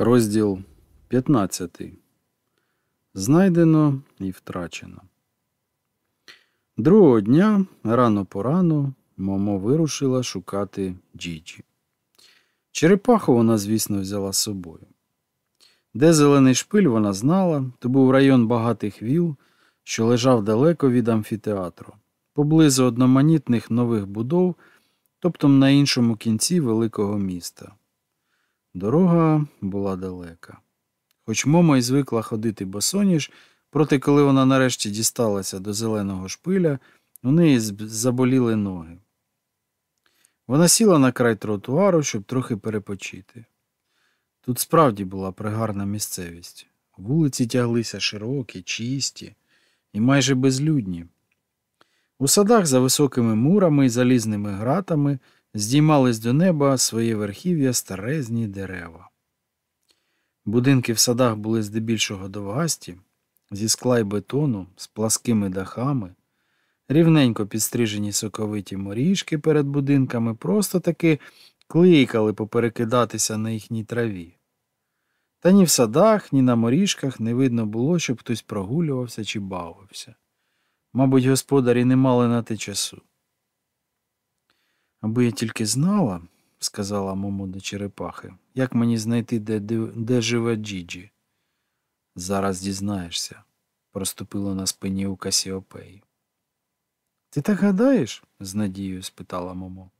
Розділ 15. Знайдено і втрачено. Другого дня, рано порано, Момо вирушила шукати Джіджі. Черепаху вона, звісно, взяла з собою. Де зелений шпиль вона знала, то був район багатих віл, що лежав далеко від амфітеатру, поблизу одноманітних нових будов, тобто на іншому кінці великого міста. Дорога була далека. Хоч Момо й звикла ходити босоніж, проте коли вона нарешті дісталася до зеленого шпиля, у неї заболіли ноги. Вона сіла на край тротуару, щоб трохи перепочити. Тут справді була пригарна місцевість. Вулиці тяглися широкі, чисті і майже безлюдні. У садах за високими мурами і залізними гратами здіймались до неба своє верхів'я старезні дерева. Будинки в садах були здебільшого довгасті, зі скла й бетону, з пласкими дахами, рівненько підстрижені соковиті моріжки перед будинками просто таки кликали поперекидатися на їхній траві. Та ні в садах, ні на моріжках не видно було, щоб хтось прогулювався чи бавився. Мабуть, господарі не мали на те часу. Аби я тільки знала, сказала Момо до черепахи, як мені знайти, де, де, живе Джіджі. Зараз дізнаєшся, проступило на спині у Касіопеї. Ти так гадаєш? з надією спитала Момо.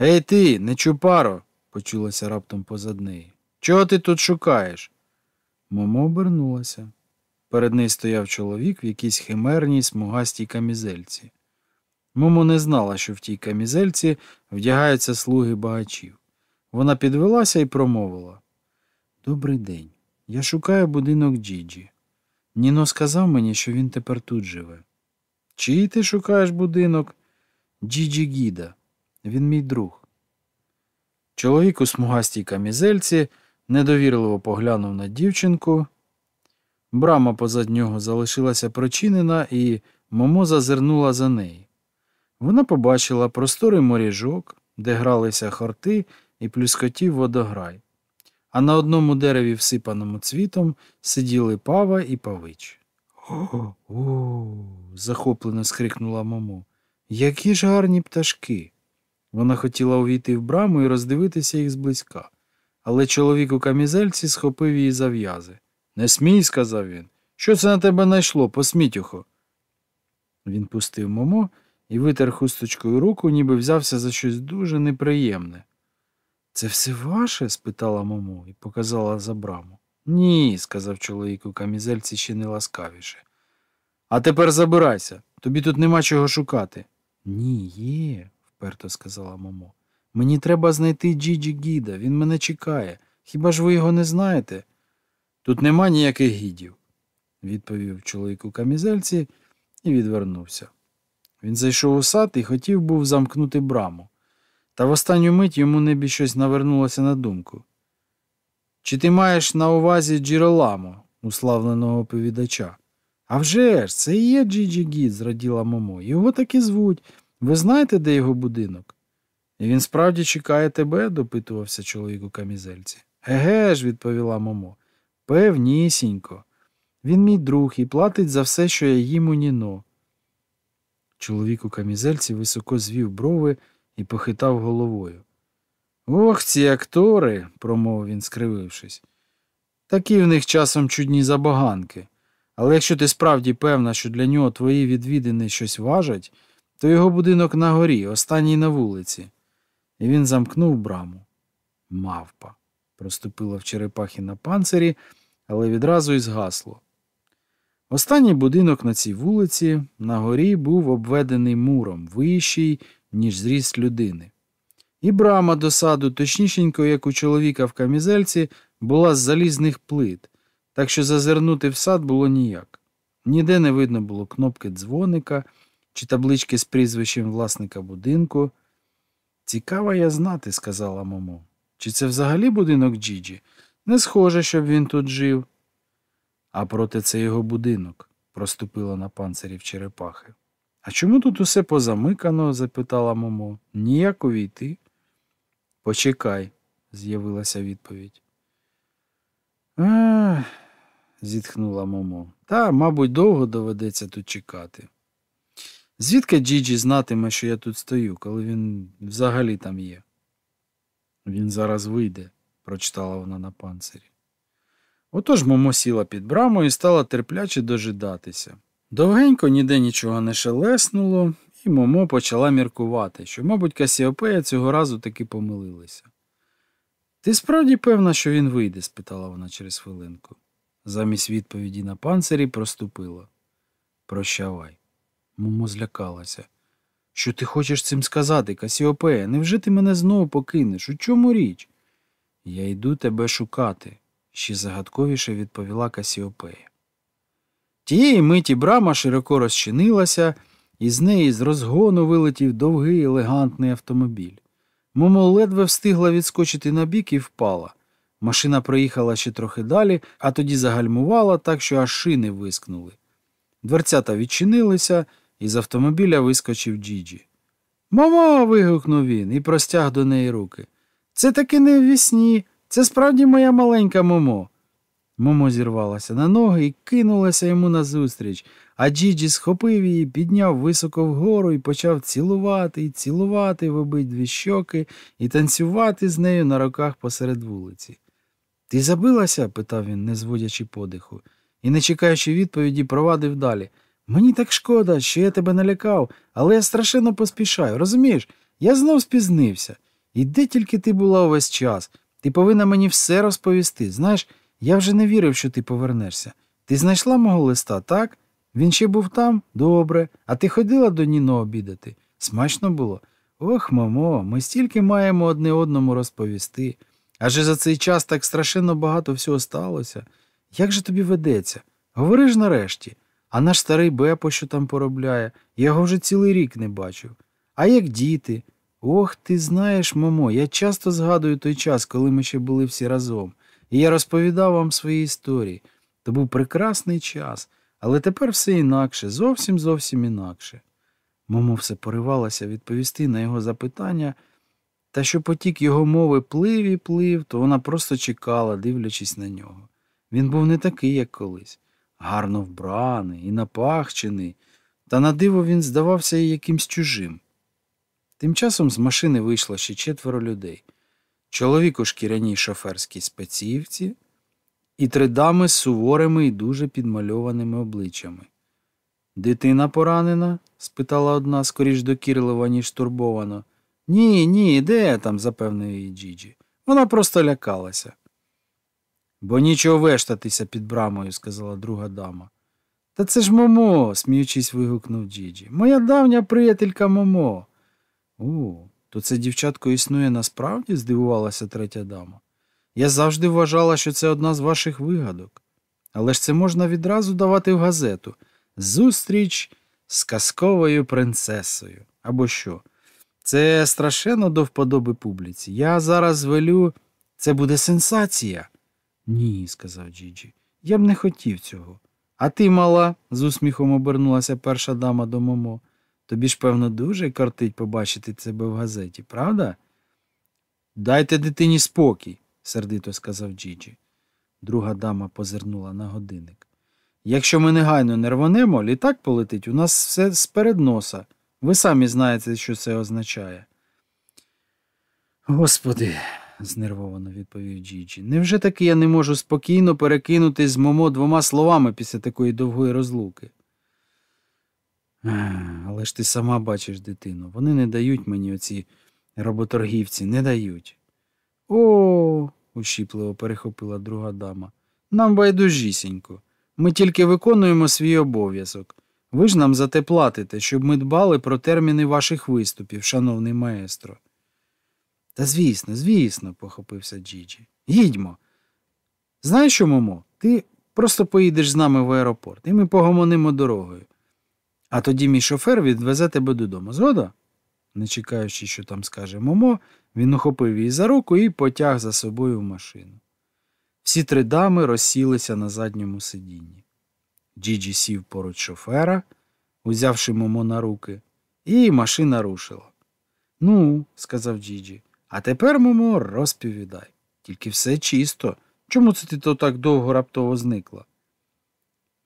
Ей ти, нечупаро, почулося раптом позад неї. Чого ти тут шукаєш? Момо обернулася. Перед нею стояв чоловік в якійсь химерній смугастій камізельці. Момо не знала, що в тій камізельці вдягаються слуги багачів. Вона підвелася і промовила Добрий день. Я шукаю будинок Джіджі. Ніно сказав мені, що він тепер тут живе. Чий ти шукаєш будинок? Джіджі Гіда. Він мій друг. Чоловік у смугастій камізельці недовірливо поглянув на дівчинку. Брама позад нього залишилася прочинена, і Момо зазирнула за неї. Вона побачила просторий моріжок, де гралися хорти і плюскотів водограй, а на одному дереві, всипаному цвітом, сиділи пава і павич. О, о, захоплено скрикнула Момо. Які ж гарні пташки. Вона хотіла увійти в браму і роздивитися їх зблизька, але чоловік у камізельці схопив її за в'язи. Не смій, сказав він. Що це на тебе найшло, посмітюхо? Він пустив Момо і витер хусточкою руку, ніби взявся за щось дуже неприємне. Це все ваше? спитала Момо і показала за браму. Ні, сказав чоловік у камізельці ще не ласкавіше. А тепер забирайся, тобі тут нема чого шукати. Ні, є, вперто сказала Момо. Мені треба знайти Джіджі Гіда, він мене чекає. Хіба ж ви його не знаєте? Тут нема ніяких гідів, відповів чоловік у камізельці і відвернувся. Він зайшов у сад і хотів був замкнути браму. Та в останню мить йому небі щось навернулося на думку. Чи ти маєш на увазі Джіроламо, уславленого оповідача? «А вже ж, це і є Джіджі Гід, зраділа Момо. Його так і звуть. Ви знаєте, де його будинок? І він справді чекає тебе? допитувався чоловік у камізельці. Еге ж, відповіла Момо. Певнісінько. Він мій друг і платить за все, що я їм у Ніно. Чоловік у камізельці високо звів брови і похитав головою. Ох, ці актори, промовив він, скривившись. Такі в них часом чудні забаганки. Але якщо ти справді певна, що для нього твої відвідини щось важать, то його будинок на горі, останній на вулиці. І він замкнув браму. Мавпа. Проступила в черепахі на панцирі, але відразу й згасло. Останній будинок на цій вулиці на горі був обведений муром, вищий, ніж зріст людини. І брама до саду, точнішенько, як у чоловіка в камізельці, була з залізних плит, так що зазирнути в сад було ніяк. Ніде не видно було кнопки дзвоника чи таблички з прізвищем власника будинку. Цікаво я знати, сказала Момо. Чи це взагалі будинок Джіджі? Не схоже, щоб він тут жив. А проте це його будинок, проступила на панцирів черепахи. А чому тут усе позамикано? запитала Момо. Ніяк увійти. Почекай, з'явилася відповідь. Ах, зітхнула Момо. Та, мабуть, довго доведеться тут чекати. Звідки Джіджі знатиме, що я тут стою, коли він взагалі там є? Він зараз вийде, прочитала вона на панцирі. Отож Момо сіла під брамою і стала терпляче дожидатися. Довгенько ніде нічого не шелеснуло, і Момо почала міркувати, що, мабуть, Касіопея цього разу таки помилилася. Ти справді певна, що він вийде? спитала вона через хвилинку. Замість відповіді на панцирі проступила. Прощавай. Момо злякалася. Що ти хочеш цим сказати, Касіопея? Невже ти мене знову покинеш? У чому річ? Я йду тебе шукати, ще загадковіше відповіла Касіопея. Тієї миті брама широко розчинилася, і з неї з розгону вилетів довгий елегантний автомобіль. Момо ледве встигла відскочити на бік і впала. Машина проїхала ще трохи далі, а тоді загальмувала так, що аж шини вискнули. Дверцята відчинилися, і з автомобіля вискочив Джіджі. Мамо. вигукнув він і простяг до неї руки. Це таки не в вісні, це справді моя маленька Момо. Момо зірвалася на ноги і кинулася йому назустріч, а Джіджі схопив її, підняв високо вгору і почав цілувати і цілувати в обидві щоки і танцювати з нею на руках посеред вулиці. Ти забилася? питав він, не зводячи подиху, і, не чекаючи відповіді, провадив далі. Мені так шкода, що я тебе налякав, але я страшенно поспішаю. Розумієш, я знов спізнився. І де тільки ти була увесь час? Ти повинна мені все розповісти. Знаєш, я вже не вірив, що ти повернешся. Ти знайшла мого листа, так? Він ще був там? Добре. А ти ходила до Ніно обідати? Смачно було? Ох, мамо, ми стільки маємо одне одному розповісти. Адже за цей час так страшенно багато всього сталося. Як же тобі ведеться? Говори ж нарешті. А наш старий Бепо, що там поробляє, я його вже цілий рік не бачив. А як діти? Ох, ти знаєш, мамо, я часто згадую той час, коли ми ще були всі разом, і я розповідав вам свої історії. То був прекрасний час, але тепер все інакше, зовсім зовсім інакше. Мамо все поривалася відповісти на його запитання, та що потік його мови плив і плив, то вона просто чекала, дивлячись на нього. Він був не такий, як колись гарно вбраний і напахчений, та на диво він здавався їй якимсь чужим. Тим часом з машини вийшло ще четверо людей чоловік у шкіряній шоферській спецівці і три дами з суворими і дуже підмальованими обличчями. Дитина поранена? спитала одна, скоріш докірлива, ніж турбовано. Ні, ні, де там? запевнив її Джіджі. Вона просто лякалася. Бо нічого вештатися під брамою, сказала друга дама. Та це ж Момо, сміючись, вигукнув Джіджі. Моя давня приятелька Момо. У, то це дівчатко існує насправді? здивувалася третя дама. Я завжди вважала, що це одна з ваших вигадок. Але ж це можна відразу давати в газету. Зустріч з казковою принцесою. Або що? Це страшенно до вподоби публіці. Я зараз велю. Це буде сенсація. Ні, сказав Джіджі. Я б не хотів цього. А ти, мала, з усміхом обернулася перша дама до Момо. Тобі ж, певно, дуже картить побачити тебе в газеті, правда? Дайте дитині спокій, сердито сказав Джіджі. Друга дама позирнула на годинник. Якщо ми негайно не рвонемо, літак полетить у нас все сперед носа. Ви самі знаєте, що це означає. Господи, знервовано відповів Джіджі. Невже таки я не можу спокійно перекинути з Момо двома словами після такої довгої розлуки? Але ж ти сама бачиш дитину. Вони не дають мені оці роботоргівці, не дають. О, ущіпливо перехопила друга дама. Нам байдужісінько. Ми тільки виконуємо свій обов'язок. Ви ж нам за те платите, щоб ми дбали про терміни ваших виступів, шановний маестро. Та звісно, звісно, похопився Джіджі. Їдьмо. Знаєш що, Момо, ти просто поїдеш з нами в аеропорт, і ми погомонимо дорогою. А тоді мій шофер відвезе тебе додому. Згода? Не чекаючи, що там скаже Момо, він ухопив її за руку і потяг за собою в машину. Всі три дами розсілися на задньому сидінні. Джіджі сів поруч шофера, узявши Момо на руки, і машина рушила. Ну, сказав Джіджі, а тепер, Момо, розповідай. Тільки все чисто, Чому це ти то так довго раптово зникла?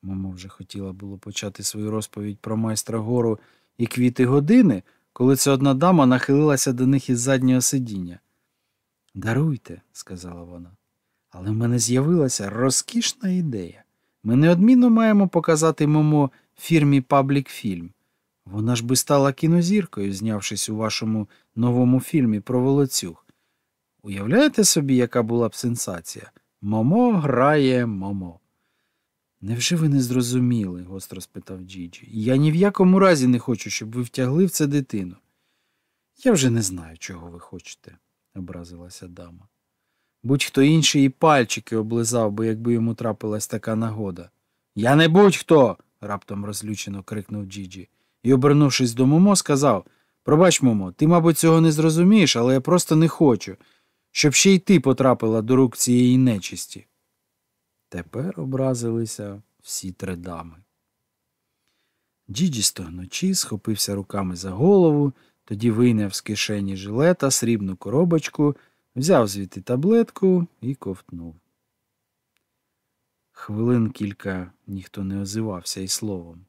Мама вже хотіла було почати свою розповідь про майстра гору і квіти години, коли ця одна дама нахилилася до них із заднього сидіння. Даруйте, сказала вона, але в мене з'явилася розкішна ідея. Ми неодмінно маємо показати Момо фірмі Паблік Фільм. Вона ж би стала кінозіркою, знявшись у вашому новому фільмі про волоцюг. Уявляєте собі, яка була б сенсація? Момо грає Момо. Невже ви не зрозуміли? гостро спитав Джіджі. Я ні в якому разі не хочу, щоб ви втягли в це дитину. Я вже не знаю, чого ви хочете, образилася дама. Будь-хто інший і пальчики облизав би, якби йому трапилась така нагода. Я не будь-хто. раптом розлючено крикнув Джіджі і, обернувшись до Момо, сказав Пробач, Момо, ти, мабуть, цього не зрозумієш, але я просто не хочу, щоб ще й ти потрапила до рук цієї нечисті. Тепер образилися всі три дами. Джіджі стогнучи, схопився руками за голову, тоді вийняв з кишені жилета срібну коробочку, взяв звідти таблетку і ковтнув. Хвилин кілька ніхто не озивався і словом.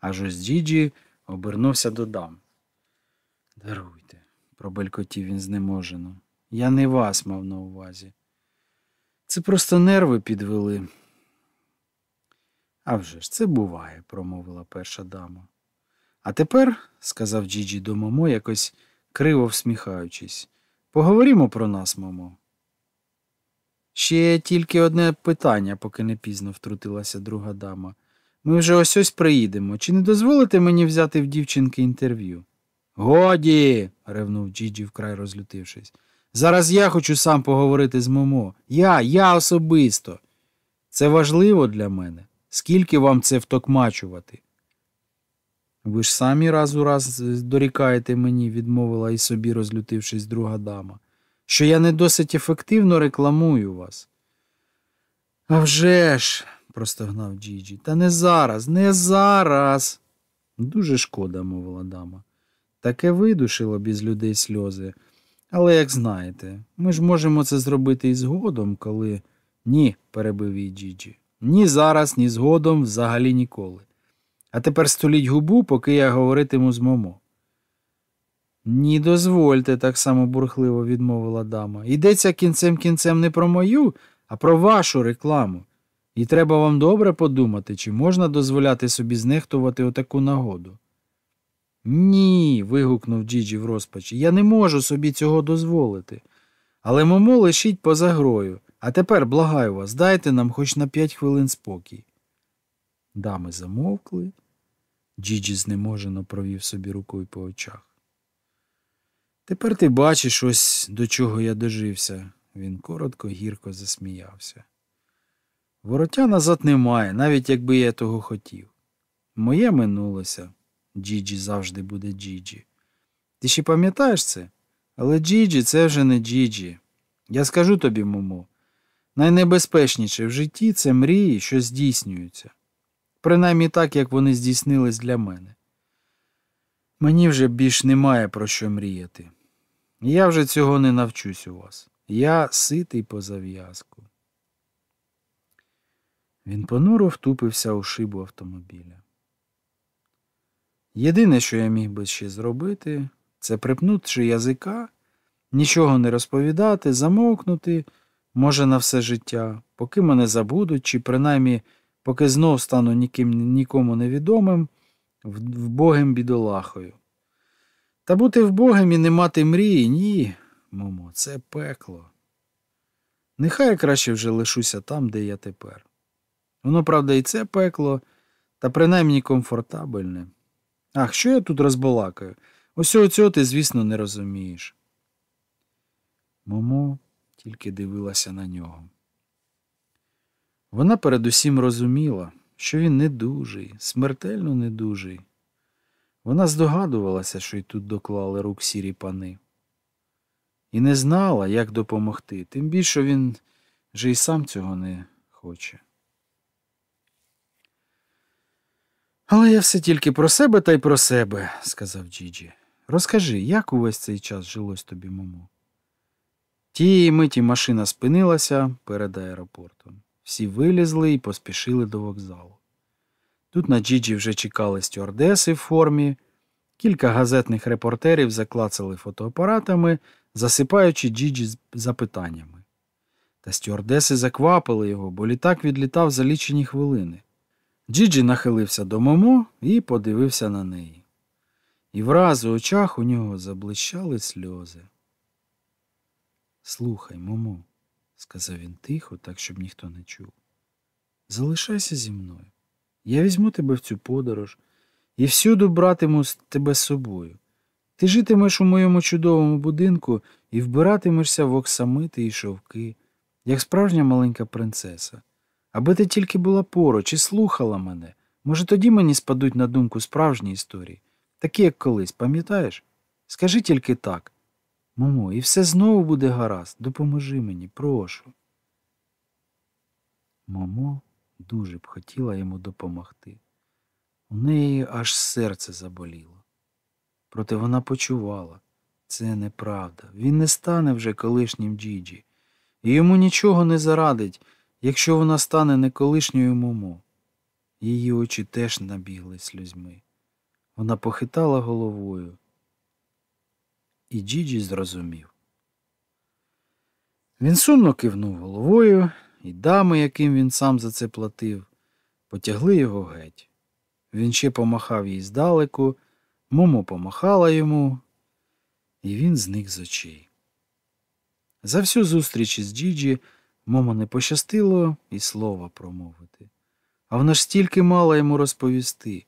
Аж ось Джіджі обернувся до дам. Даруйте, пробелькотів він знеможено. Я не вас мав на увазі. Це просто нерви підвели. «А вже ж, це буває, промовила перша дама. А тепер, сказав Джіджі до Момо, якось криво всміхаючись, поговоримо про нас, Момо. Ще тільки одне питання, поки не пізно втрутилася друга дама. Ми вже ось ось приїдемо. Чи не дозволите мені взяти в дівчинки інтерв'ю? Годі. ревнув Джіджі, вкрай розлютившись. Зараз я хочу сам поговорити з Момо. Я, я особисто. Це важливо для мене. Скільки вам це втокмачувати? Ви ж самі раз у раз дорікаєте мені, відмовила і собі, розлютившись друга дама, що я не досить ефективно рекламую вас. «А вже ж!» – простогнав Джіджі. Та не зараз, не зараз. Дуже шкода, мовила дама. Таке видушило б із людей сльози. Але, як знаєте, ми ж можемо це зробити і згодом, коли. Ні, перебив її Джіджі. Ні зараз, ні згодом, взагалі ніколи. А тепер століть губу, поки я говоритиму з Момо. Ні, дозвольте, так само бурхливо відмовила дама. Йдеться кінцем кінцем не про мою, а про вашу рекламу. І треба вам добре подумати, чи можна дозволяти собі знехтувати отаку нагоду. Ні. вигукнув Джіджі в розпачі. Я не можу собі цього дозволити. Але Момо лишіть поза грою. А тепер, благаю вас, дайте нам хоч на п'ять хвилин спокій. Дами замовкли. Джіджі знеможено провів собі рукою по очах. Тепер ти бачиш ось до чого я дожився. Він коротко, гірко засміявся. Вороття назад немає, навіть якби я того хотів. Моє минулося. Джіджі завжди буде Джіджі. Ти ще пам'ятаєш це? Але Джіджі це вже не Джіджі. Я скажу тобі, Момо, найнебезпечніше в житті це мрії, що здійснюються. Принаймні так, як вони здійснились для мене. Мені вже більш немає про що мріяти. Я вже цього не навчусь у вас. Я ситий по зав'язку. Він понуро втупився у шибу автомобіля. Єдине, що я міг би ще зробити, це припнувши язика, нічого не розповідати, замовкнути, може, на все життя, поки мене забудуть, чи принаймні поки знов стану ніким нікому невідомим, вбогим бідолахою. Та бути вбогим і не мати мрії, ні, мамо, це пекло. Нехай я краще вже лишуся там, де я тепер. Воно, правда, і це пекло, та принаймні комфортабельне. Ах, що я тут розбалакаю? Ось цього ти, звісно, не розумієш. Момо тільки дивилася на нього. Вона передусім розуміла, що він недужий, смертельно недужий. Вона здогадувалася, що й тут доклали рук сірі пани, і не знала, як допомогти, тим більше він же й сам цього не хоче. Але я все тільки про себе та й про себе, сказав Джіджі. Розкажи, як увесь цей час жилось тобі, мамо? Тієї миті машина спинилася перед аеропортом. Всі вилізли і поспішили до вокзалу. Тут на Джіджі вже чекали стюардеси в формі, кілька газетних репортерів заклацали фотоапаратами, засипаючи Джіджі з запитаннями. Та стюардеси заквапили його, бо літак відлітав за лічені хвилини. Джіджі нахилився до Момо і подивився на неї. І враз у очах у нього заблищали сльози. Слухай, Момо, сказав він тихо, так, щоб ніхто не чув. Залишайся зі мною. Я візьму тебе в цю подорож і всюди братиму тебе з собою. Ти житимеш у моєму чудовому будинку і вбиратимешся в оксамити і шовки, як справжня маленька принцеса. Аби ти тільки була поруч і слухала мене, може, тоді мені спадуть на думку справжні історії, такі, як колись, пам'ятаєш? Скажи тільки так. Мамо, і все знову буде гаразд. Допоможи мені, прошу. Мамо дуже б хотіла йому допомогти. У неї аж серце заболіло. Проте вона почувала це неправда. Він не стане вже колишнім Джіджі, і йому нічого не зарадить, якщо вона стане не колишньою Момо. Її очі теж набігли сльозьми. Вона похитала головою. І Джіджі зрозумів. Він сумно кивнув головою, і дами, яким він сам за це платив, потягли його геть. Він ще помахав їй здалеку, Момо помахала йому, і він зник з очей. За всю зустріч із Джіджі Момо не пощастило і слова промовити. А вона ж стільки мала йому розповісти.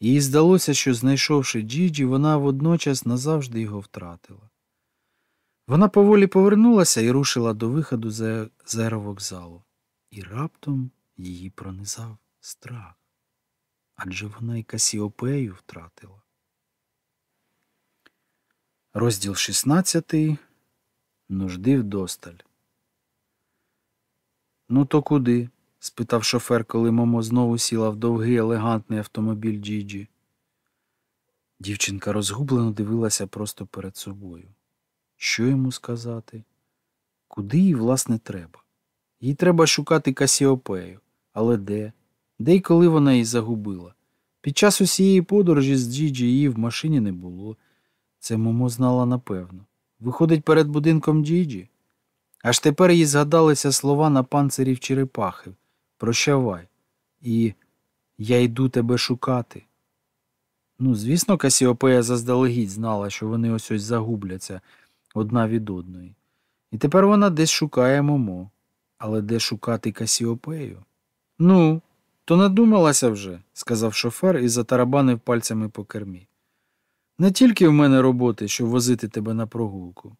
Їй здалося, що, знайшовши Джіджі, вона водночас назавжди його втратила. Вона поволі повернулася і рушила до виходу з аеровокзалу. І раптом її пронизав страх. Адже вона й Касіопею втратила. Розділ 16. Нужди вдосталь. Ну, то куди? спитав шофер, коли Момо знову сіла в довгий елегантний автомобіль Джіджі. Дівчинка розгублено дивилася просто перед собою. Що йому сказати? Куди їй, власне, треба? Їй треба шукати Касіопею. Але де? Де й коли вона її загубила? Під час усієї подорожі з Джіджі її в машині не було. Це Момо знала напевно. Виходить перед будинком Джіджі. Аж тепер їй згадалися слова на панцирів черепахи. Прощавай. І я йду тебе шукати. Ну, звісно, Касіопея заздалегідь знала, що вони ось ось загубляться одна від одної. І тепер вона десь шукає Момо. Але де шукати Касіопею? Ну, то надумалася вже, сказав шофер і затарабанив пальцями по кермі. Не тільки в мене роботи, щоб возити тебе на прогулку.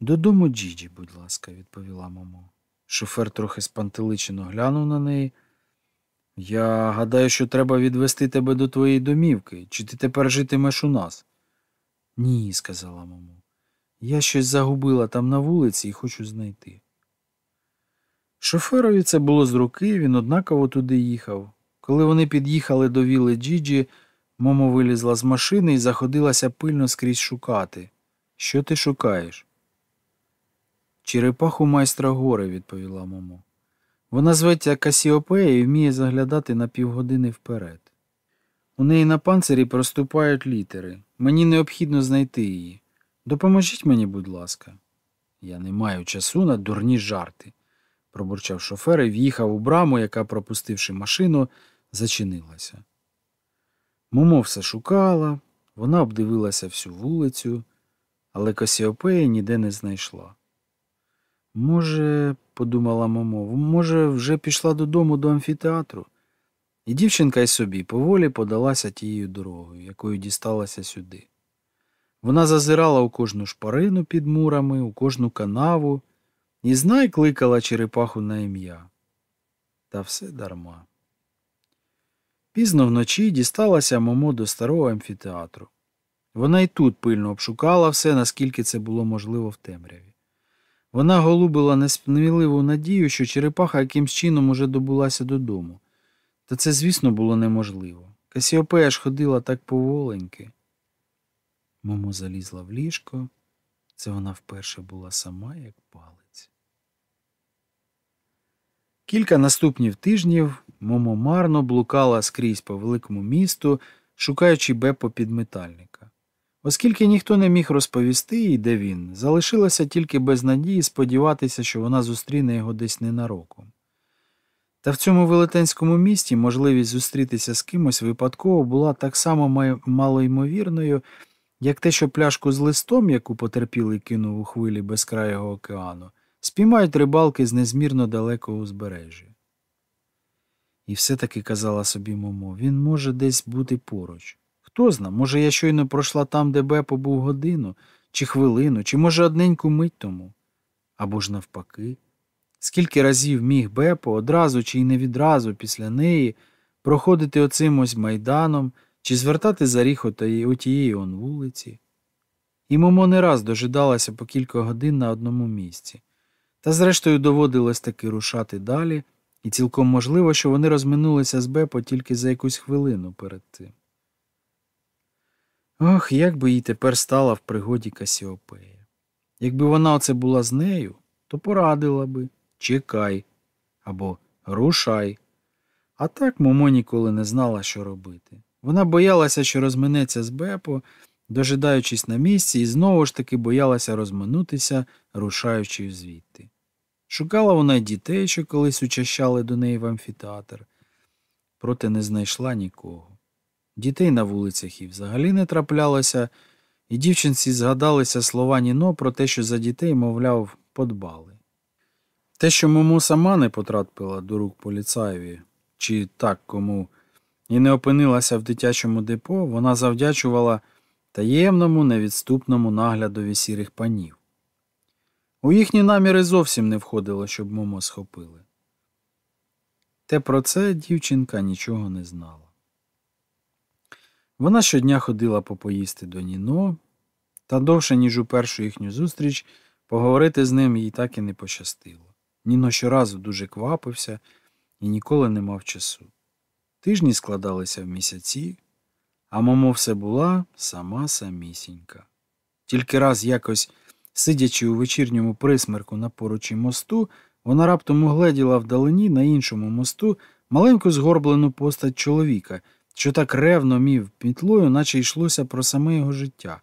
Додому Джіджі, будь ласка, відповіла Момо. Шофер трохи спантеличено глянув на неї. Я гадаю, що треба відвести тебе до твоєї домівки, чи ти тепер житимеш у нас? Ні, сказала Момо. Я щось загубила там на вулиці і хочу знайти. Шоферові це було з руки, він однаково туди їхав. Коли вони під'їхали до віли Джіджі, Момо вилізла з машини і заходилася пильно скрізь шукати. Що ти шукаєш? Черепаху майстра гори, відповіла Момо. Вона зветься Касіопея і вміє заглядати на півгодини вперед. У неї на панцирі проступають літери. Мені необхідно знайти її. Допоможіть мені, будь ласка. Я не маю часу на дурні жарти, пробурчав шофер і в'їхав у браму, яка, пропустивши машину, зачинилася. Момо все шукала, вона обдивилася всю вулицю, але Касіопеї ніде не знайшла. Може, подумала Момо, може, вже пішла додому до амфітеатру? І дівчинка й собі поволі подалася тією дорогою, якою дісталася сюди. Вона зазирала у кожну шпарину під мурами, у кожну канаву і знай кликала черепаху на ім'я. Та все дарма. Пізно вночі дісталася Момо до старого амфітеатру. Вона й тут пильно обшукала все, наскільки це було можливо в темряві. Вона голубила несміливу надію, що черепаха якимсь чином уже добулася додому. Та це, звісно, було неможливо. Касіопея ж ходила так поволеньки. Момо залізла в ліжко Це вона вперше була сама, як палець. Кілька наступних тижнів Момо марно блукала скрізь по великому місту, шукаючи Бепо підметальника. Оскільки ніхто не міг розповісти їй, де він, залишилося тільки без надії сподіватися, що вона зустріне його десь ненароком. Та в цьому велетенському місті можливість зустрітися з кимось випадково була так само малоймовірною, як те, що пляшку з листом, яку потерпілий кинув у хвилі безкрайого океану, спіймають рибалки з незмірно далекого узбережжя. І все-таки казала собі Момо, він може десь бути поруч. Хто зна, може, я щойно пройшла там, де Бепо був годину, чи хвилину, чи, може, одненьку мить тому. Або ж навпаки. Скільки разів міг Бепо одразу чи й не відразу після неї проходити оцим ось майданом, чи звертати за ріг отієї он вулиці. І Момо не раз дожидалася по кілька годин на одному місці, та зрештою доводилось таки рушати далі, і цілком можливо, що вони розминулися з Бепо тільки за якусь хвилину перед тим. Ох, як би їй тепер стала в пригоді Касіопея. Якби вона оце була з нею, то порадила би чекай або рушай. А так Момо ніколи не знала, що робити. Вона боялася, що розминеться з Бепо, дожидаючись на місці, і знову ж таки боялася розминутися, рушаючи звідти. Шукала вона й дітей, що колись учащали до неї в амфітеатр, проте не знайшла нікого. Дітей на вулицях і взагалі не траплялося, і дівчинці згадалися слова Ніно про те, що за дітей, мовляв, подбали. Те, що Мому сама не потрапила до рук поліцаєві, чи так кому, і не опинилася в дитячому депо, вона завдячувала таємному, невідступному наглядові сірих панів. У їхні наміри зовсім не входило, щоб Момо схопили. Те про це дівчинка нічого не знала. Вона щодня ходила попоїсти до Ніно, та довше, ніж у першу їхню зустріч, поговорити з ним їй так і не пощастило. Ніно щоразу дуже квапився і ніколи не мав часу. Тижні складалися в місяці, а Момо все була сама самісінька. Тільки раз якось, сидячи у вечірньому присмерку на поручі мосту, вона раптом угледіла вдалині на іншому мосту маленьку згорблену постать чоловіка, що так ревно мів пітлою, наче йшлося про саме його життя.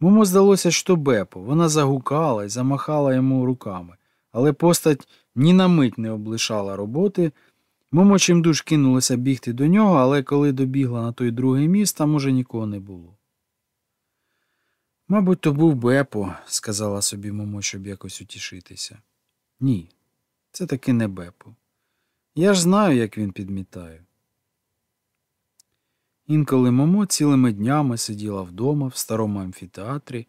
Момо здалося, що Бепо, вона загукала і замахала йому руками але постать ні на мить не облишала роботи. Момо чимдуж кинулася бігти до нього, але коли добігла на той другий міст, там уже нікого не було. Мабуть, то був Бепо, сказала собі Момо, щоб якось утішитися. Ні, це таки не Бепо. Я ж знаю, як він підмітає. Інколи Момо цілими днями сиділа вдома в старому амфітеатрі,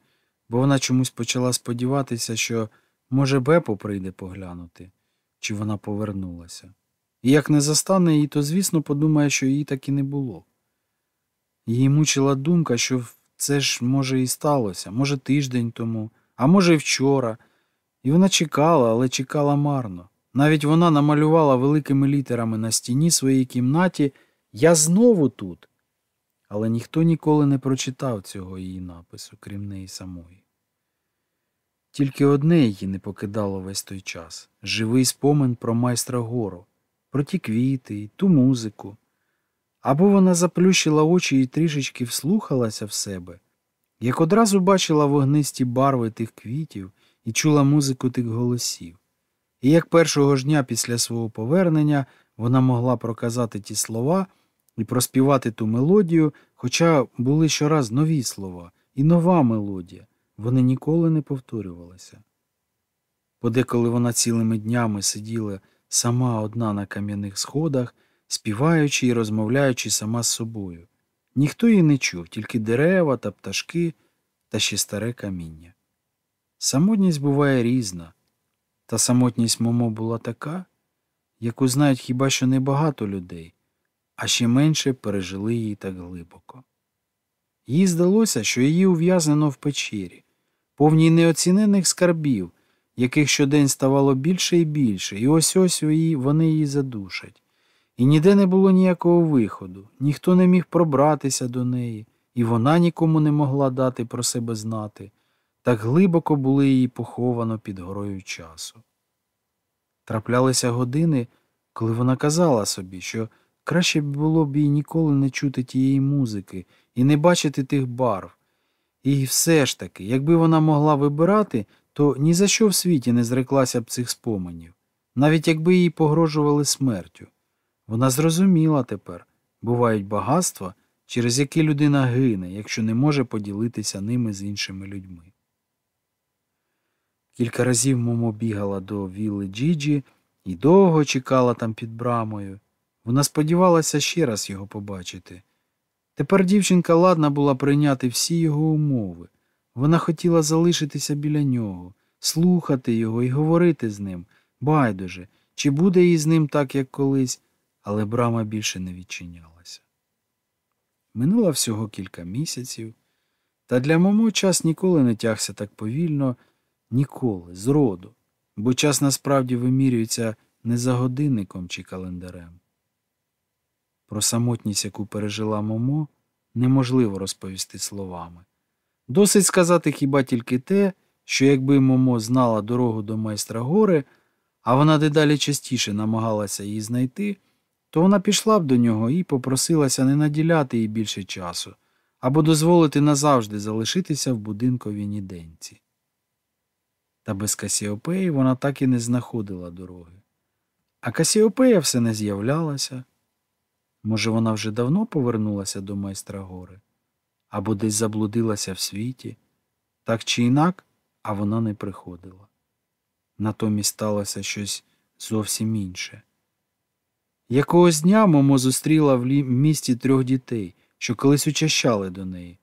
бо вона чомусь почала сподіватися, що Може, Бепо прийде поглянути, чи вона повернулася. І як не застане її, то, звісно, подумає, що її так і не було. Її мучила думка, що це ж, може, і сталося, може, тиждень тому, а може, і вчора. І вона чекала, але чекала марно. Навіть вона намалювала великими літерами на стіні своїй кімнаті Я знову тут. Але ніхто ніколи не прочитав цього її напису, крім неї самої. Тільки одне її не покидало весь той час живий спомин про майстра гору, про ті квіти, і ту музику. Або вона заплющила очі і трішечки вслухалася в себе, як одразу бачила вогнисті барви тих квітів і чула музику тих голосів. І як першого ж дня після свого повернення вона могла проказати ті слова і проспівати ту мелодію, хоча були щораз нові слова і нова мелодія. Вони ніколи не повторювалися. Подеколи вона цілими днями сиділа сама одна на кам'яних сходах, співаючи і розмовляючи сама з собою. Ніхто її не чув, тільки дерева та пташки та ще старе каміння. Самотність буває різна, та самотність Момо була така, яку знають хіба що небагато людей, а ще менше пережили її так глибоко. Їй здалося, що її ув'язнено в печері повній неоцінених скарбів, яких щодень ставало більше і більше, і ось ось вони її задушать. І ніде не було ніякого виходу, ніхто не міг пробратися до неї, і вона нікому не могла дати про себе знати. так глибоко були її поховано під горою часу. Траплялися години, коли вона казала собі, що краще було б їй ніколи не чути тієї музики і не бачити тих барв. І все ж таки, якби вона могла вибирати, то ні за що в світі не зреклася б цих споменів, навіть якби їй погрожували смертю. Вона зрозуміла тепер бувають багатства, через які людина гине, якщо не може поділитися ними з іншими людьми. Кілька разів Момо бігала до вілли Джіджі і довго чекала там під брамою. Вона сподівалася ще раз його побачити. Тепер дівчинка ладна була прийняти всі його умови. Вона хотіла залишитися біля нього, слухати його і говорити з ним. Байдуже, чи буде їй з ним так, як колись, але брама більше не відчинялася. Минуло всього кілька місяців, та для Момо час ніколи не тягся так повільно, ніколи, зроду, бо час насправді вимірюється не за годинником чи календарем. Про самотність, яку пережила Момо, неможливо розповісти словами. Досить сказати хіба тільки те, що якби Момо знала дорогу до майстра гори, а вона дедалі частіше намагалася її знайти, то вона пішла б до нього і попросилася не наділяти їй більше часу або дозволити назавжди залишитися в будинковій ніденці. Та без Касіопеї вона так і не знаходила дороги. А Касіопея все не з'являлася. Може, вона вже давно повернулася до майстра гори, або десь заблудилася в світі, так чи інак, а вона не приходила. Натомість сталося щось зовсім інше. Якогось дня Момо зустріла в місті трьох дітей, що колись учащали до неї.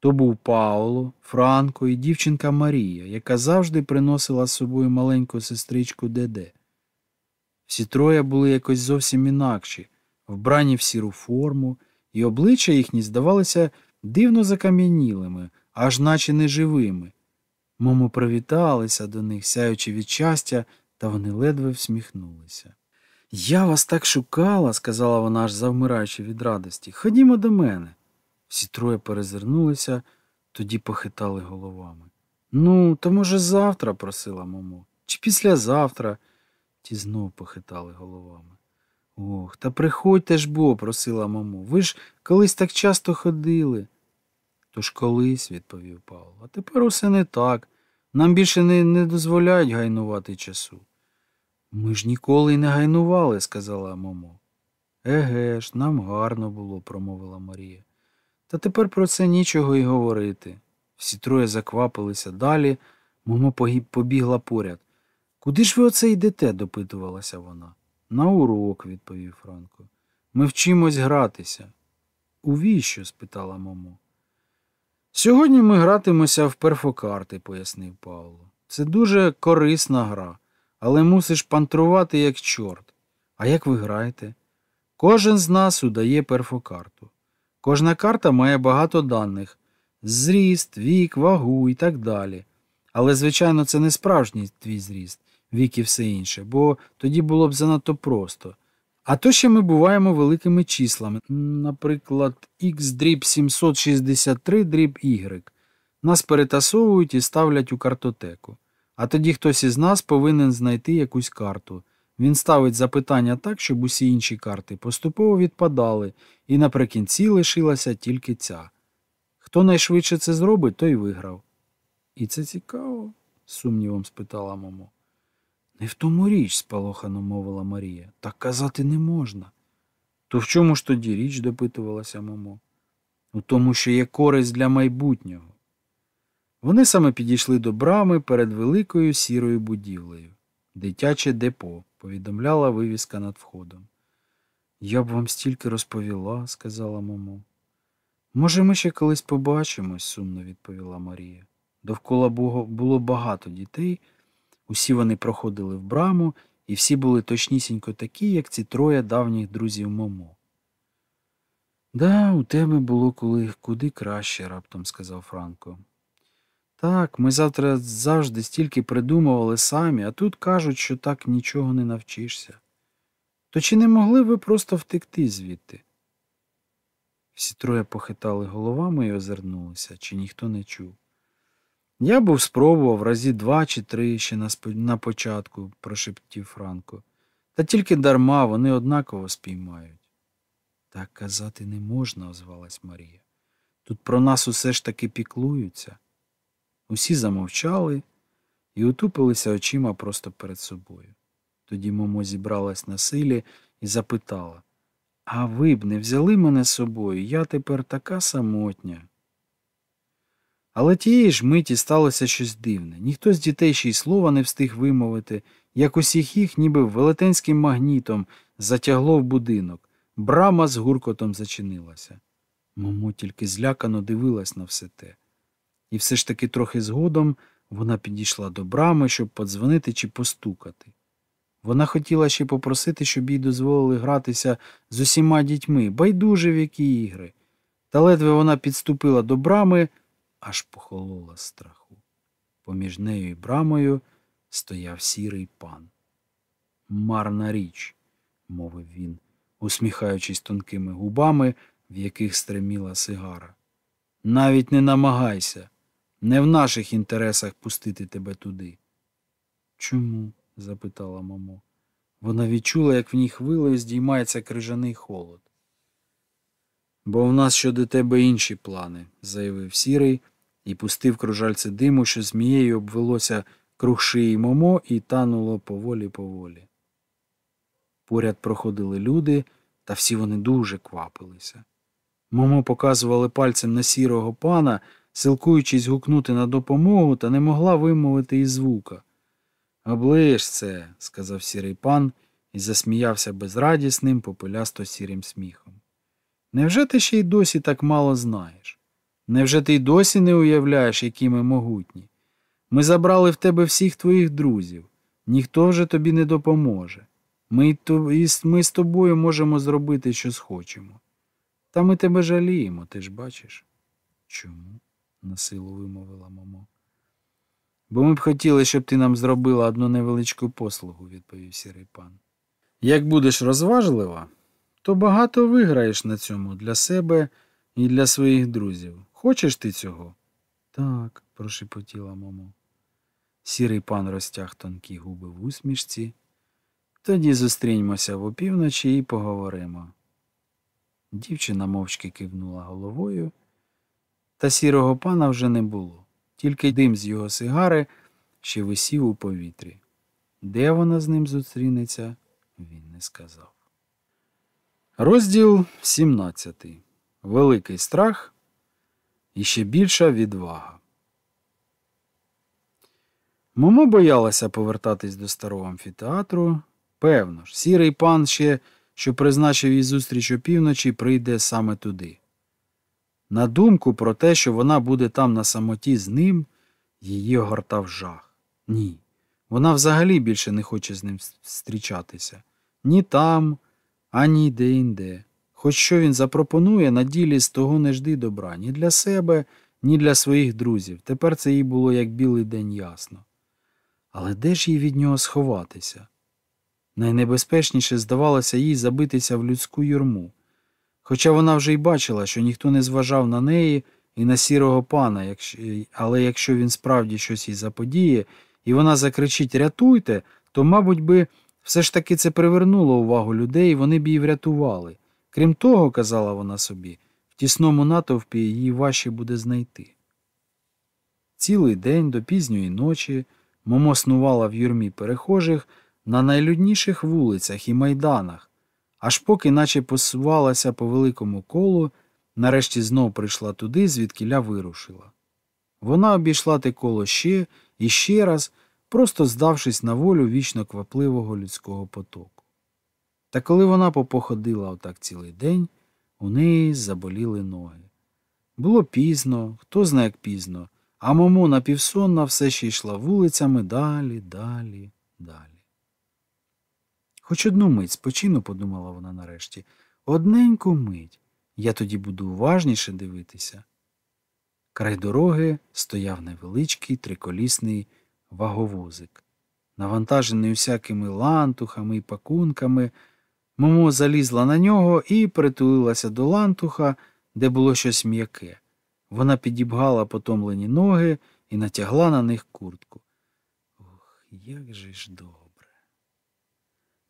То був Пауло, Франко і дівчинка Марія, яка завжди приносила з собою маленьку сестричку Деде. Всі троє були якось зовсім інакші, вбрані в сіру форму, і обличчя їхні здавалися дивно закам'янілими, аж наче неживими. Момо привіталися до них, сяючи від щастя, та вони ледве всміхнулися. Я вас так шукала, сказала вона аж завмираючи від радості. Ходімо до мене. Всі троє перезирнулися, тоді похитали головами. Ну, то, може, завтра, просила Момо, чи післязавтра. Ті знов похитали головами. Ох, та приходьте ж бо, просила Момо. Ви ж колись так часто ходили. Тож колись, відповів Павло, а тепер усе не так. Нам більше не, не дозволяють гайнувати часу. Ми ж ніколи й не гайнували, сказала Момо. Еге ж, нам гарно було, промовила Марія. Та тепер про це нічого й говорити. Всі троє заквапилися далі, Момо побігла поряд. Куди ж ви оце йдете? допитувалася вона. На урок, відповів Франко. Ми вчимось гратися. Увіщо? спитала Момо. Сьогодні ми гратимося в перфокарти, пояснив Павло. Це дуже корисна гра, але мусиш пантрувати як чорт. А як ви граєте? Кожен з нас удає перфокарту. Кожна карта має багато даних зріст, вік, вагу і так далі. Але, звичайно, це не справжній твій зріст, вік і все інше, бо тоді було б занадто просто. А то ще ми буваємо великими числами, наприклад, X дріб 763 дріб Y. Нас перетасовують і ставлять у картотеку. А тоді хтось із нас повинен знайти якусь карту. Він ставить запитання так, щоб усі інші карти поступово відпадали, і наприкінці лишилася тільки ця. Хто найшвидше це зробить, той виграв. І це цікаво? сумнівом спитала мамо. Не в тому річ, спалохано мовила Марія. Так казати не можна. То в чому ж тоді річ? допитувалася мамо. У тому, що є користь для майбутнього. Вони саме підійшли до брами перед великою сірою будівлею. Дитяче депо, повідомляла вивіска над входом. Я б вам стільки розповіла, сказала мамо. Може, ми ще колись побачимось, сумно відповіла Марія. Довкола було багато дітей. Усі вони проходили в браму, і всі були точнісінько такі, як ці троє давніх друзів Момо. Да, у тебе було коли куди краще, раптом сказав Франко. Так, ми завтра завжди стільки придумували самі, а тут кажуть, що так нічого не навчишся. То чи не могли ви просто втекти звідти? Всі троє похитали головами і озирнулися, чи ніхто не чув. Я був спробував разі два чи три ще на, початку, прошептів Франко. Та тільки дарма вони однаково спіймають. Так казати не можна, озвалась Марія. Тут про нас усе ж таки піклуються. Усі замовчали і утупилися очима просто перед собою. Тоді Момо зібралась на силі і запитала А ви б не взяли мене з собою? Я тепер така самотня. Але тієї ж миті сталося щось дивне. Ніхто з дітей ще й слова не встиг вимовити, як усіх їх, ніби велетенським магнітом, затягло в будинок. Брама з гуркотом зачинилася. Момо тільки злякано дивилась на все те. І все ж таки трохи згодом вона підійшла до брами, щоб подзвонити чи постукати. Вона хотіла ще попросити, щоб їй дозволили гратися з усіма дітьми, байдуже в які ігри. Та ледве вона підступила до брами, аж похолола страху. Поміж нею і брамою стояв сірий пан. Марна річ, мовив він, усміхаючись тонкими губами, в яких стриміла сигара. Навіть не намагайся, не в наших інтересах пустити тебе туди. Чому? запитала мамо. Вона відчула, як в ній хвилею здіймається крижаний холод. Бо в нас щодо тебе інші плани, заявив сірий і пустив кружальце диму, що змією обвелося круг шиї Момо і тануло поволі поволі. Поряд проходили люди, та всі вони дуже квапилися. Момо показували пальцем на сірого пана, силкуючись гукнути на допомогу, та не могла вимовити і звука. Оближ це, сказав сірий пан і засміявся безрадісним, попелясто сірим сміхом. Невже ти ще й досі так мало знаєш? Невже ти й досі не уявляєш, які ми могутні? Ми забрали в тебе всіх твоїх друзів, ніхто вже тобі не допоможе. Ми, ми з тобою можемо зробити, що схочемо. Та ми тебе жаліємо, ти ж бачиш? Чому? насилу вимовила мамо. Бо ми б хотіли, щоб ти нам зробила одну невеличку послугу, відповів сірий пан. Як будеш розважлива, то багато виграєш на цьому для себе і для своїх друзів. Хочеш ти цього? Так, прошепотіла мамо. Сірий пан розтяг тонкі губи в усмішці. Тоді зустріньмося в опівночі і поговоримо. Дівчина мовчки кивнула головою, та сірого пана вже не було, тільки дим з його сигари ще висів у повітрі. Де вона з ним зустрінеться, він не сказав. Розділ 17. Великий страх і ще більша відвага. Момо боялася повертатись до старого амфітеатру. Певно ж, сірий пан ще, що призначив їй зустріч опівночі, прийде саме туди. На думку про те, що вона буде там на самоті з ним, її огортав жах. Ні. Вона взагалі більше не хоче з ним зустрічатися. Ні там, ані де-інде. Хоч що він запропонує, на ділі з того не жди добра ні для себе, ні для своїх друзів. Тепер це їй було як білий день ясно. Але де ж їй від нього сховатися? Найнебезпечніше здавалося їй забитися в людську юрму. Хоча вона вже й бачила, що ніхто не зважав на неї і на сірого пана, але якщо він справді щось їй заподіє, і вона закричить Рятуйте, то, мабуть, би все ж таки це привернуло увагу людей, і вони б її врятували. Крім того, казала вона собі, в тісному натовпі її важче буде знайти. Цілий день до пізньої ночі Момо снувала в юрмі перехожих на найлюдніших вулицях і майданах, аж поки наче посувалася по великому колу, нарешті знов прийшла туди, звідкіля вирушила. Вона обійшла те коло ще і ще раз, просто здавшись на волю вічно квапливого людського потоку. Та коли вона попоходила отак цілий день, у неї заболіли ноги. Було пізно, хто знає як пізно, а Момо напівсонна все ще йшла вулицями далі, далі, далі. Хоч одну мить спочину, подумала вона нарешті, одненьку мить. Я тоді буду уважніше дивитися. Край дороги стояв невеличкий триколісний ваговозик, навантажений усякими лантухами і пакунками. Момо залізла на нього і притулилася до лантуха, де було щось м'яке. Вона підібгала потомлені ноги і натягла на них куртку. Ох, як же ж добре.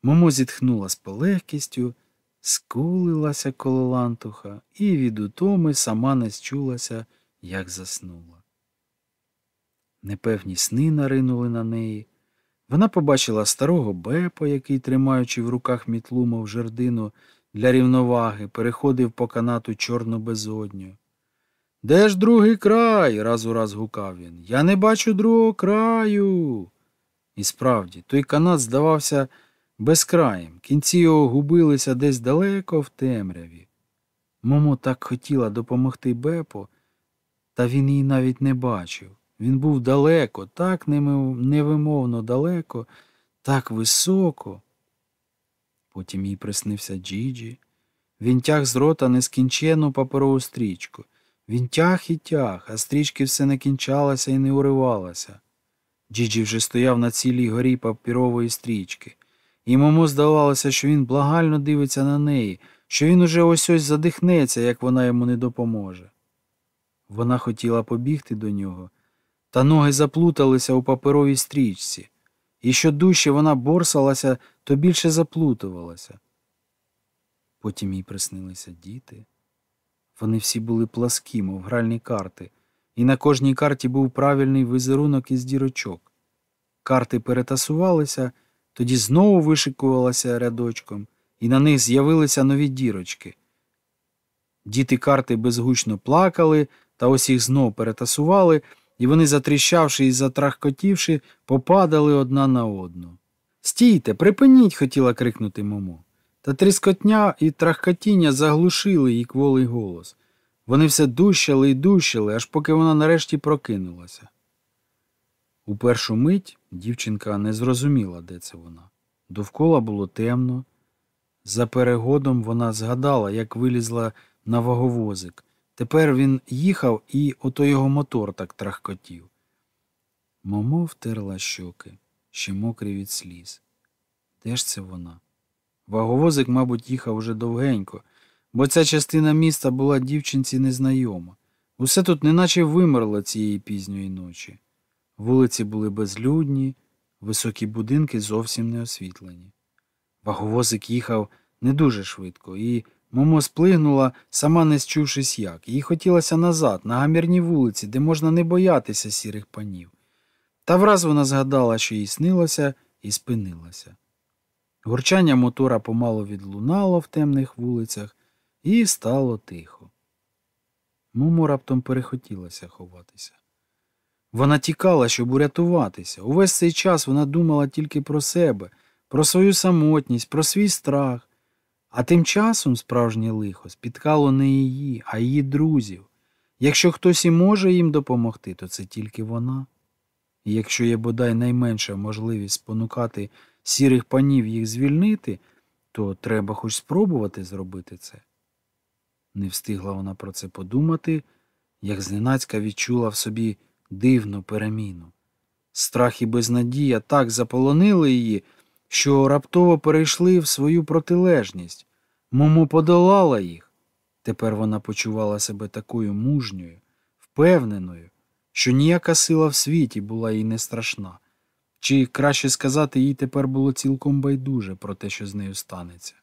Момо зітхнула з полегкістю, скулилася коло лантуха і від утоми сама не счулася, як заснула. Непевні сни наринули на неї. Вона побачила старого Бепа, який, тримаючи в руках мітлу, мов жердину для рівноваги, переходив по канату чорну безодню. Де ж другий край? раз у раз гукав він. Я не бачу другого краю. І справді, той канат здавався безкраєм, кінці його губилися десь далеко в темряві. Момо так хотіла допомогти Бепу, та він її навіть не бачив. Він був далеко, так невимовно далеко, так високо. Потім їй приснився Джіджі. Він тяг з рота нескінченну паперову стрічку. Він тяг і тяг, а стрічки все не кінчалася і не уривалася. Джіджі вже стояв на цілій горі папірової стрічки. І Момо здавалося, що він благально дивиться на неї, що він уже ось ось задихнеться, як вона йому не допоможе. Вона хотіла побігти до нього, та ноги заплуталися у паперовій стрічці, і що дужче вона борсалася, то більше заплутувалася. Потім їй приснилися діти. Вони всі були пласкі, мов гральні карти, і на кожній карті був правильний визерунок із дірочок. Карти перетасувалися, тоді знову вишикувалися рядочком, і на них з'явилися нові дірочки. Діти карти безгучно плакали, та ось їх знов перетасували, і вони, затріщавши і затрахкотівши, попадали одна на одну. Стійте, припиніть, хотіла крикнути Момо. Та тріскотня і трахкотіння заглушили її кволий голос. Вони все дущали і дущали, аж поки вона нарешті прокинулася. У першу мить дівчинка не зрозуміла, де це вона. Довкола було темно. За перегодом вона згадала, як вилізла на ваговозик. Тепер він їхав, і ото його мотор так трахкотів. Момо втерла щоки, ще мокрі від сліз. Де ж це вона? Ваговозик, мабуть, їхав уже довгенько, бо ця частина міста була дівчинці незнайома. Усе тут неначе вимерло цієї пізньої ночі. Вулиці були безлюдні, високі будинки зовсім не освітлені. Ваговозик їхав не дуже швидко, і Момо сплигнула, сама не счувшись як. Їй хотілося назад, на гамірній вулиці, де можна не боятися сірих панів. Та враз вона згадала, що їй снилося, і спинилася. Горчання мотора помало відлунало в темних вулицях, і стало тихо. Момо раптом перехотілося ховатися. Вона тікала, щоб урятуватися. Увесь цей час вона думала тільки про себе, про свою самотність, про свій страх. А тим часом справжнє лихо спіткало не її, а її друзів. Якщо хтось і може їм допомогти, то це тільки вона. І якщо є бодай найменша можливість спонукати сірих панів їх звільнити, то треба хоч спробувати зробити це. Не встигла вона про це подумати, як зненацька відчула в собі дивну переміну. Страх і безнадія так заполонили її, що раптово перейшли в свою протилежність. Момо подолала їх. Тепер вона почувала себе такою мужньою, впевненою, що ніяка сила в світі була їй не страшна. Чи краще сказати, їй тепер було цілком байдуже про те, що з нею станеться.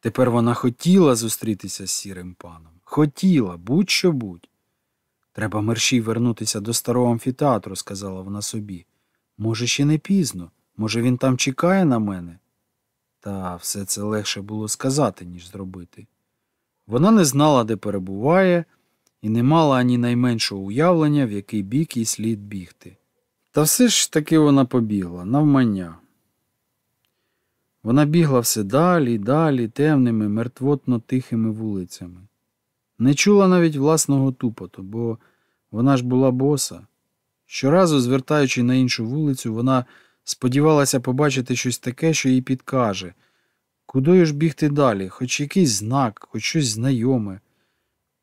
Тепер вона хотіла зустрітися з сірим паном. Хотіла, будь-що будь. Треба мерщій вернутися до старого амфітеатру, сказала вона собі. Може, ще не пізно, може, він там чекає на мене. Та все це легше було сказати, ніж зробити. Вона не знала, де перебуває, і не мала ані найменшого уявлення, в який бік їй слід бігти. Та все ж таки вона побігла, навмання. Вона бігла все далі й далі темними, мертвотно тихими вулицями. Не чула навіть власного тупоту, бо вона ж була боса. Щоразу, звертаючи на іншу вулицю, вона сподівалася побачити щось таке, що їй підкаже, кудою ж бігти далі, хоч якийсь знак, хоч щось знайоме.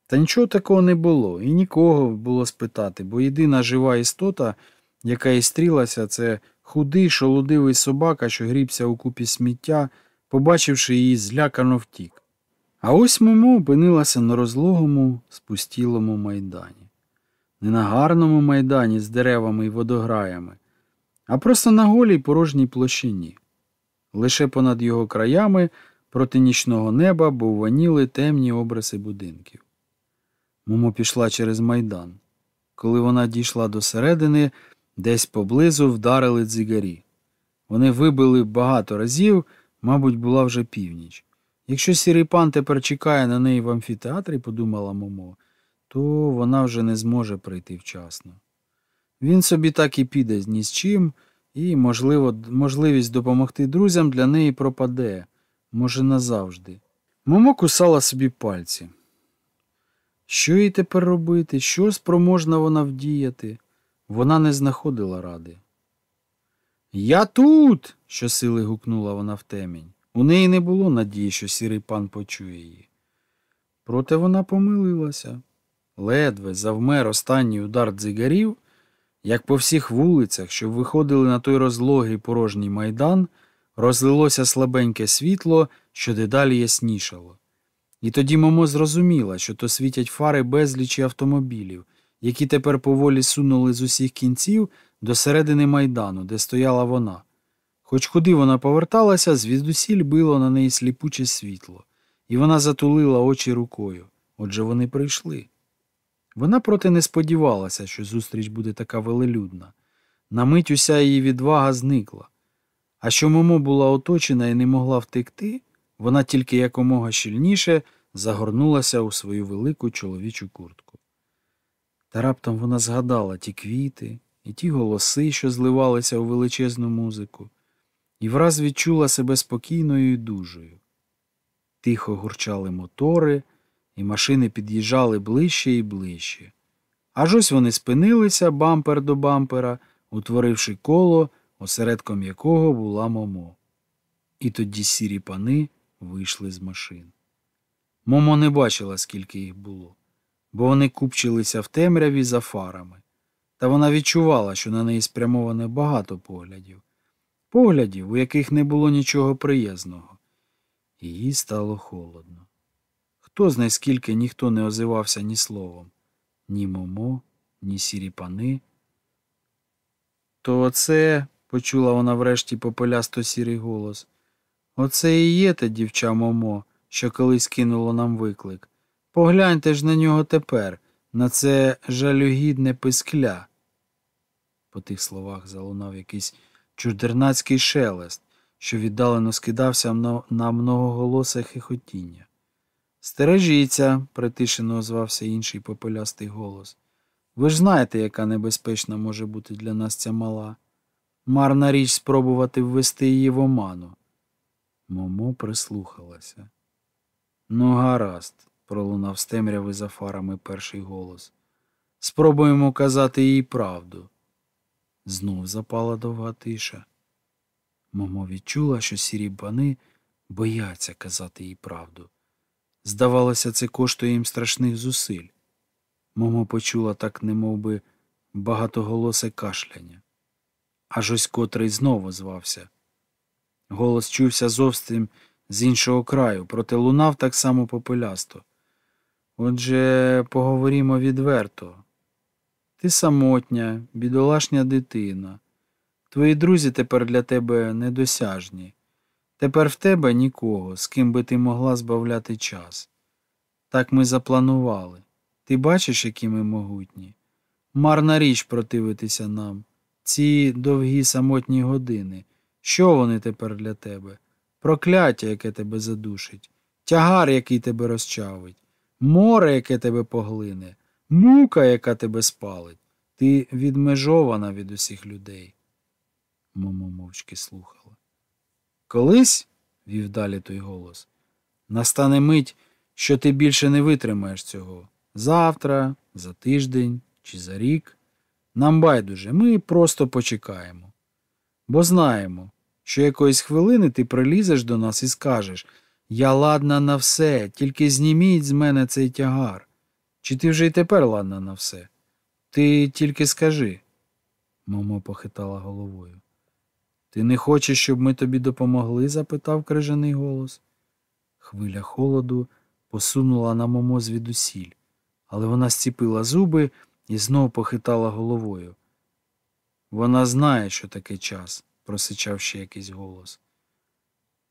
Та нічого такого не було, і нікого було спитати, бо єдина жива істота, яка і стрілася, це худий, шолодивий собака, що грібся у купі сміття, побачивши її, злякано втік. А ось Момо опинилася на розлогому, спустілому майдані. не на гарному майдані з деревами і водограями, а просто на голій порожній площині. Лише понад його краями проти нічного неба бовваніли темні обриси будинків. Момо пішла через майдан. Коли вона дійшла до середини, десь поблизу вдарили дзигарі. Вони вибили багато разів, мабуть, була вже північ. Якщо сірий пан тепер чекає на неї в амфітеатрі, подумала Момо, то вона вже не зможе прийти вчасно. Він собі так і піде ні з чим, і, можливо, можливість допомогти друзям для неї пропаде, може, назавжди. Момо кусала собі пальці. Що їй тепер робити? Що спроможна вона вдіяти? Вона не знаходила ради. Я тут. щосили гукнула вона в темінь. У неї не було надії, що сірий пан почує її. Проте вона помилилася. Ледве завмер останній удар дзигарів, як по всіх вулицях, що виходили на той розлогий порожній майдан, розлилося слабеньке світло, що дедалі яснішало. І тоді Момо зрозуміла, що то світять фари безлічі автомобілів, які тепер поволі сунули з усіх кінців до середини майдану, де стояла вона. Хоч куди вона поверталася, звідусіль било на неї сліпуче світло, і вона затулила очі рукою. Отже вони прийшли. Вона проте не сподівалася, що зустріч буде така велелюдна. На мить уся її відвага зникла. А що Момо була оточена і не могла втекти, вона тільки якомога щільніше загорнулася у свою велику чоловічу куртку. Та раптом вона згадала ті квіти і ті голоси, що зливалися у величезну музику, і враз відчула себе спокійною і дужою. Тихо гурчали мотори, і машини під'їжджали ближче і ближче. Аж ось вони спинилися бампер до бампера, утворивши коло, осередком якого була Момо. І тоді сірі пани вийшли з машин. Момо не бачила, скільки їх було, бо вони купчилися в темряві за фарами, та вона відчувала, що на неї спрямоване багато поглядів, поглядів, у яких не було нічого приязного. Їй стало холодно. Хто знає, скільки ніхто не озивався ні словом, ні Момо, ні сірі пани. То оце, почула вона врешті попелясто сірий голос. Оце і є те дівча Момо, що колись кинуло нам виклик. Погляньте ж на нього тепер, на це жалюгідне пискля. По тих словах залунав якийсь чудернацький шелест, що віддалено скидався на многоголосе хихотіння. Стережіться, притишено озвався інший попелястий голос. Ви ж знаєте, яка небезпечна може бути для нас ця мала. Марна річ спробувати ввести її в оману. Момо прислухалася. Ну, гаразд, пролунав з темряви за фарами перший голос. Спробуємо казати їй правду. Знов запала довга тиша. Момо відчула, що сірі пани бояться казати їй правду. Здавалося, це коштує їм страшних зусиль. Момо почула так, немов би, багатоголосе кашляння. Аж ось котрий знову звався. Голос чувся зовсім з іншого краю, проте лунав так само попелясто. Отже, поговоримо відверто. Ти самотня, бідолашня дитина. Твої друзі тепер для тебе недосяжні. Тепер в тебе нікого, з ким би ти могла збавляти час. Так ми запланували. Ти бачиш, які ми могутні? Марна річ противитися нам. Ці довгі самотні години. Що вони тепер для тебе? Прокляття, яке тебе задушить, тягар, який тебе розчавить, море, яке тебе поглине, мука, яка тебе спалить. Ти відмежована від усіх людей. Момо мовчки слухала. Колись, вів далі той голос, настане мить, що ти більше не витримаєш цього. Завтра, за тиждень чи за рік. Нам байдуже, ми просто почекаємо. Бо знаємо, що якоїсь хвилини ти прилізеш до нас і скажеш Я ладна на все, тільки зніміть з мене цей тягар. Чи ти вже й тепер ладна на все? Ти тільки скажи. Момо похитала головою. Ти не хочеш, щоб ми тобі допомогли? запитав крижаний голос. Хвиля холоду посунула на Момо звідусіль, але вона зціпила зуби і знов похитала головою. Вона знає, що таке час, просичав ще якийсь голос.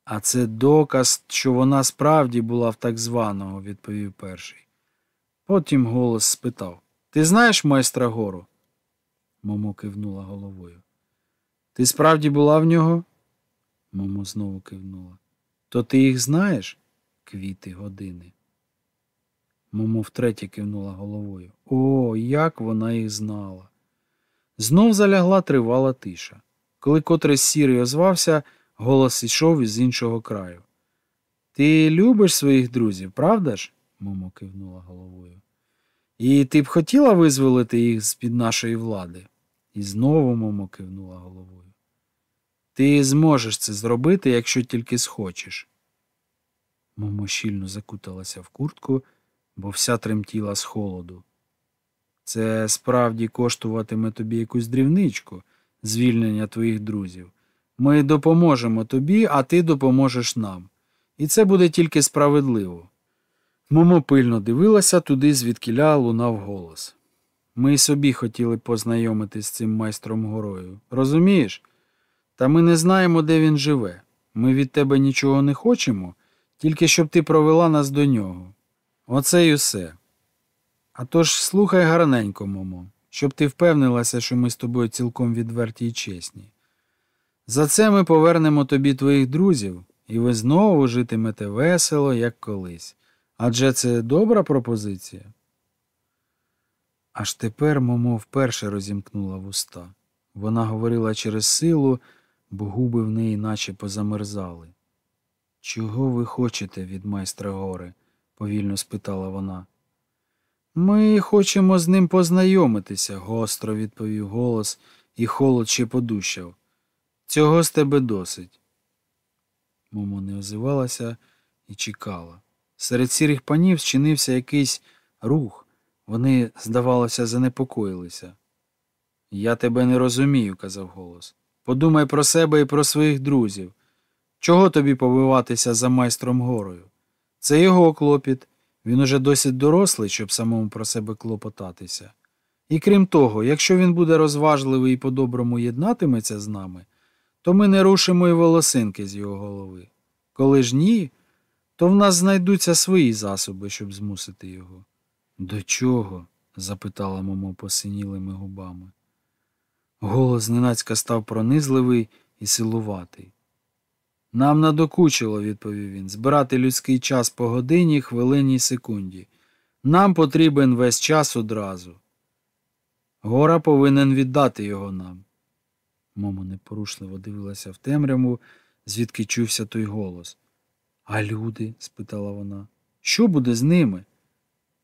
А це доказ, що вона справді була в так званого, відповів перший. Потім голос спитав Ти знаєш майстра гору? Момо кивнула головою. Ти справді була в нього? Момо знову кивнула. То ти їх знаєш? Квіти години. Момо втретє кивнула головою. О, як вона їх знала. Знов залягла тривала тиша. Коли котрийсь сірий озвався, голос ішов із іншого краю. Ти любиш своїх друзів, правда ж? Момо кивнула головою. І ти б хотіла визволити їх з-під нашої влади? І знову Момо кивнула головою. Ти зможеш це зробити, якщо тільки схочеш. Момо щільно закуталася в куртку, бо вся тремтіла з холоду. Це справді коштуватиме тобі якусь дрівничку, звільнення твоїх друзів. Ми допоможемо тобі, а ти допоможеш нам. І це буде тільки справедливо. Момо пильно дивилася туди, звідкіля лунав голос. Ми й собі хотіли познайомитись з цим майстром горою. Розумієш? Та ми не знаємо, де він живе. Ми від тебе нічого не хочемо, тільки щоб ти провела нас до нього. Оце й усе. А тож слухай гарненько, Момо, щоб ти впевнилася, що ми з тобою цілком відверті і чесні. За це ми повернемо тобі твоїх друзів, і ви знову житимете весело, як колись. Адже це добра пропозиція. Аж тепер Момо вперше розімкнула вуста. Вона говорила через силу, бо губи в неї наче позамерзали. Чого ви хочете від майстра гори? повільно спитала вона. Ми хочемо з ним познайомитися, гостро відповів голос, і холод ще подущав. Цього з тебе досить. Момо не озивалася і чекала. Серед сірих панів зчинився якийсь рух. Вони, здавалося, занепокоїлися. Я тебе не розумію, казав голос. Подумай про себе і про своїх друзів. Чого тобі побиватися за майстром горою? Це його клопіт. Він уже досить дорослий, щоб самому про себе клопотатися. І крім того, якщо він буде розважливий і по-доброму єднатиметься з нами, то ми не рушимо й волосинки з його голови. Коли ж ні, то в нас знайдуться свої засоби, щоб змусити його. До чого? запитала Момо посинілими губами. Голос зненацька став пронизливий і силуватий. Нам надокучило, відповів він, збирати людський час по годині, хвилині й секунді. Нам потрібен весь час одразу. Гора повинен віддати його нам. Момо непорушливо дивилася в темряву, звідки чувся той голос. А люди? спитала вона. Що буде з ними?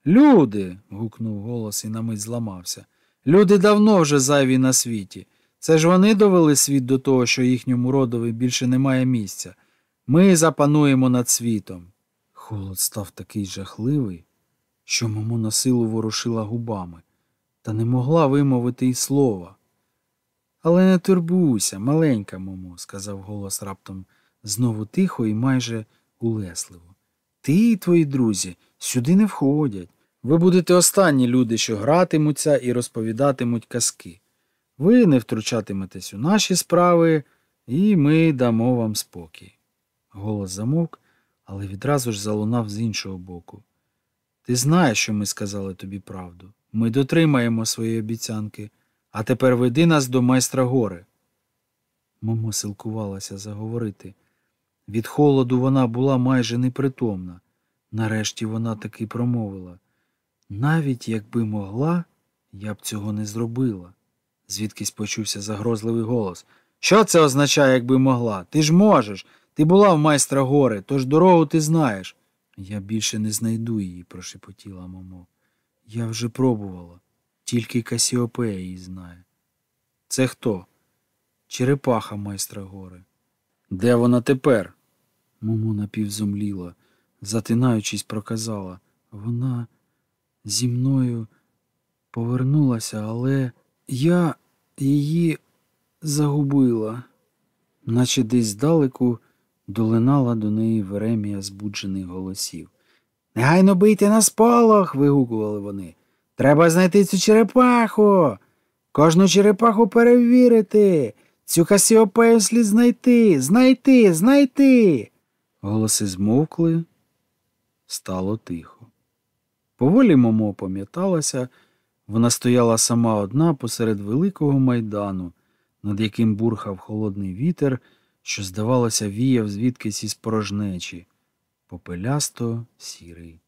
Люди. гукнув голос і на мить зламався. Люди давно вже зайві на світі. Це ж вони довели світ до того, що їхньому родові більше немає місця. Ми запануємо над світом. Холод став такий жахливий, що маму на силу ворушила губами, та не могла вимовити й слова. Але не турбуйся, маленька мамо, сказав голос раптом знову тихо і майже улесливо. Ти і твої друзі сюди не входять. Ви будете останні люди, що гратимуться і розповідатимуть казки. Ви не втручатиметесь у наші справи, і ми дамо вам спокій. Голос замовк, але відразу ж залунав з іншого боку. Ти знаєш, що ми сказали тобі правду. Ми дотримаємо свої обіцянки, а тепер веди нас до майстра гори. Момо силкувалася заговорити. Від холоду вона була майже непритомна. Нарешті вона таки промовила навіть якби могла, я б цього не зробила. Звідкись почувся загрозливий голос. Що це означає, якби могла? Ти ж можеш. Ти була в майстра гори, тож дорогу ти знаєш. Я більше не знайду її, прошепотіла мамо. Я вже пробувала, тільки Касіопея її знає. Це хто? Черепаха майстра гори. Де вона тепер? Момо напівзумліла, затинаючись, проказала. Вона зі мною повернулася, але я її загубила, наче десь здалеку долинала до неї Веремія збуджених голосів. Негайно бийте на спалах. вигукували вони. Треба знайти цю черепаху. Кожну черепаху перевірити. Цю Касіопею слід знайти, знайти, знайти. Голоси змовкли, стало тихо. Поволі Момо пам'яталася, вона стояла сама одна посеред великого майдану, над яким бурхав холодний вітер, що, здавалося, віяв звідкись із порожнечі, попелясто сірий.